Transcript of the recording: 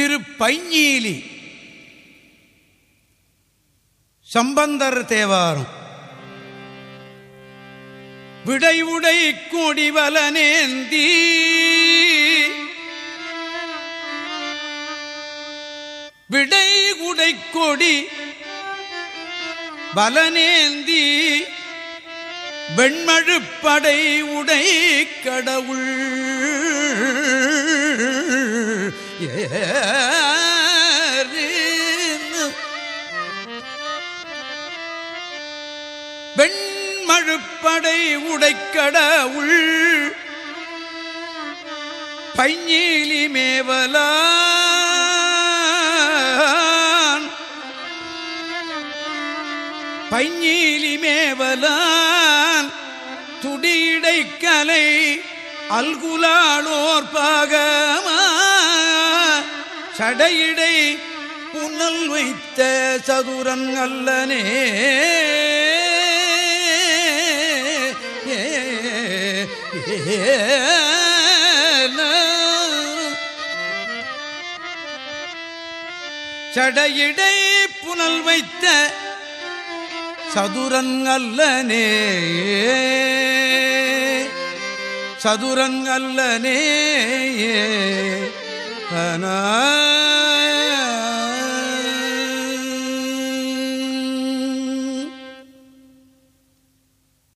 திரு திருப்பைஞீலி சம்பந்தர் தேவாரம். விடைவுடை கொடிவலனேந்தி. விடை உடை கொடி பலனேந்தி வெண்மழுப்படை உடை கடவுள். படை உடைக்கட உள் பைஞீலி மேவலான். பைஞீலி மேவலான் துடியடை கலை அல்குலாளோர் பாகமா. சடையிடை புனல் வைத்த சதுரன் அல்லனே. சடையிடை புனல் வைத்த சதுரங்கல்லனே சதுரங்கல்லனே சதுரன் அல்லனே. அனா